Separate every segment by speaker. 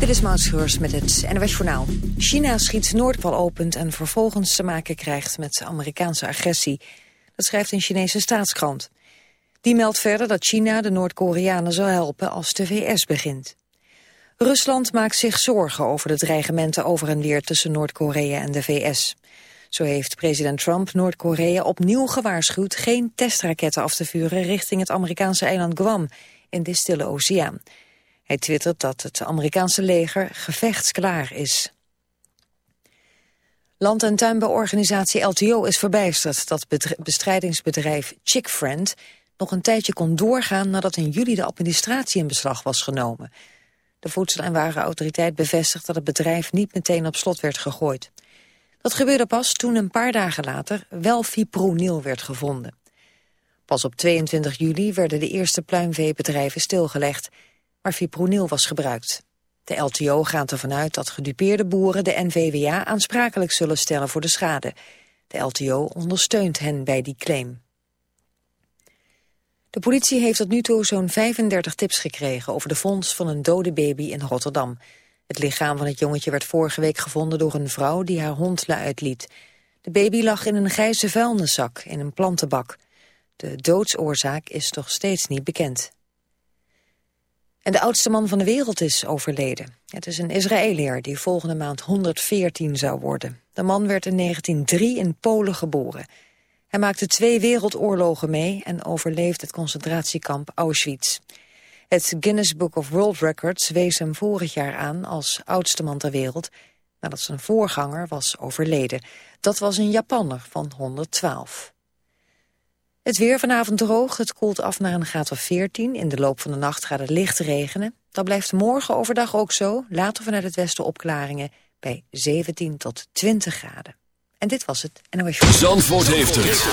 Speaker 1: Dit is Mautschreurs met het NWS Journaal. China schiet Noordpool opent en vervolgens te maken krijgt met Amerikaanse agressie. Dat schrijft een Chinese staatskrant. Die meldt verder dat China de Noord-Koreanen zal helpen als de VS begint. Rusland maakt zich zorgen over de dreigementen over en weer tussen Noord-Korea en de VS. Zo heeft president Trump Noord-Korea opnieuw gewaarschuwd geen testraketten af te vuren richting het Amerikaanse eiland Guam in de Stille Oceaan. Hij twittert dat het Amerikaanse leger gevechtsklaar is. Land- en tuinbouworganisatie LTO is verbijsterd dat bestrijdingsbedrijf Chickfriend nog een tijdje kon doorgaan nadat in juli de administratie in beslag was genomen. De Voedsel- en Warenautoriteit bevestigt dat het bedrijf niet meteen op slot werd gegooid. Dat gebeurde pas toen een paar dagen later wel fipronil werd gevonden. Pas op 22 juli werden de eerste pluimveebedrijven stilgelegd, waar fipronil was gebruikt. De LTO gaat ervan uit dat gedupeerde boeren de NVWA aansprakelijk zullen stellen voor de schade. De LTO ondersteunt hen bij die claim. De politie heeft tot nu toe zo'n 35 tips gekregen over de vondst van een dode baby in Rotterdam. Het lichaam van het jongetje werd vorige week gevonden door een vrouw die haar hond uitliet. De baby lag in een grijze vuilniszak in een plantenbak. De doodsoorzaak is nog steeds niet bekend. En de oudste man van de wereld is overleden. Het is een Israëliër die volgende maand 114 zou worden. De man werd in 1903 in Polen geboren. Hij maakte twee wereldoorlogen mee en overleefde het concentratiekamp Auschwitz. Het Guinness Book of World Records wees hem vorig jaar aan als oudste man ter wereld, nadat zijn voorganger was overleden. Dat was een Japanner van 112. Het weer vanavond droog, het koelt af naar een graad of 14. In de loop van de nacht gaat het licht regenen. Dat blijft morgen overdag ook zo, later vanuit het westen opklaringen bij 17 tot 20 graden. En dit was het NOS.
Speaker 2: Zandvoort heeft het.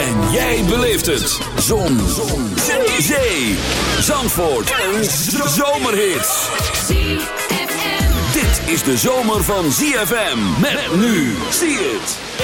Speaker 2: En jij beleeft het. Zon. Zon. Zee. Zandvoort. Een zomerhit. Dit is de zomer van ZFM. Met nu. Zie het.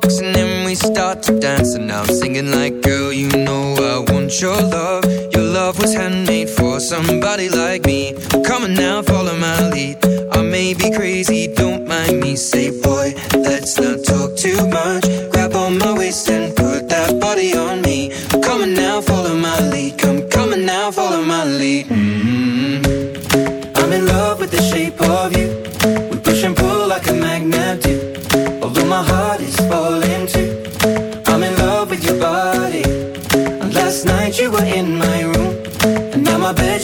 Speaker 3: and then we start to dance. And
Speaker 4: I'm singing like, girl, you know I want your love. Your love was handmade for somebody like me. Come on now, follow my lead. I may be crazy, don't mind me, say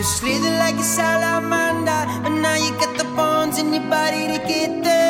Speaker 4: you slither like a salamander, but now you got the bones in your body to get there.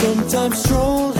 Speaker 5: sometimes strolling.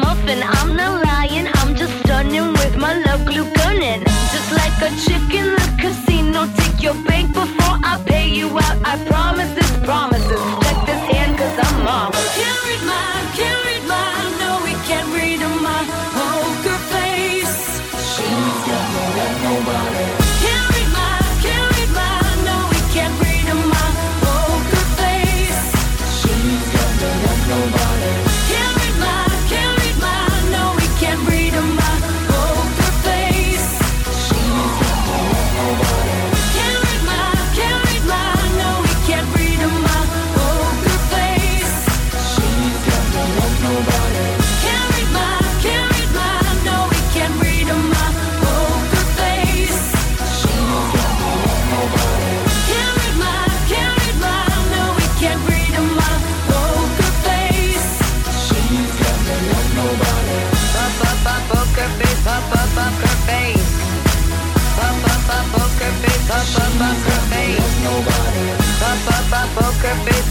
Speaker 6: muffin. I'm not lying, I'm just stunning with my love glue gunning. Just like a chick in the casino, take your bank before I pay you out. I promise.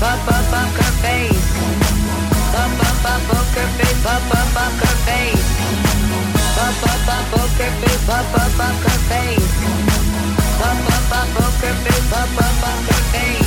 Speaker 6: up, up, up her face. Up, up, up, up face. Up, up, up her face. Up, up, up, face. Up, up, up face.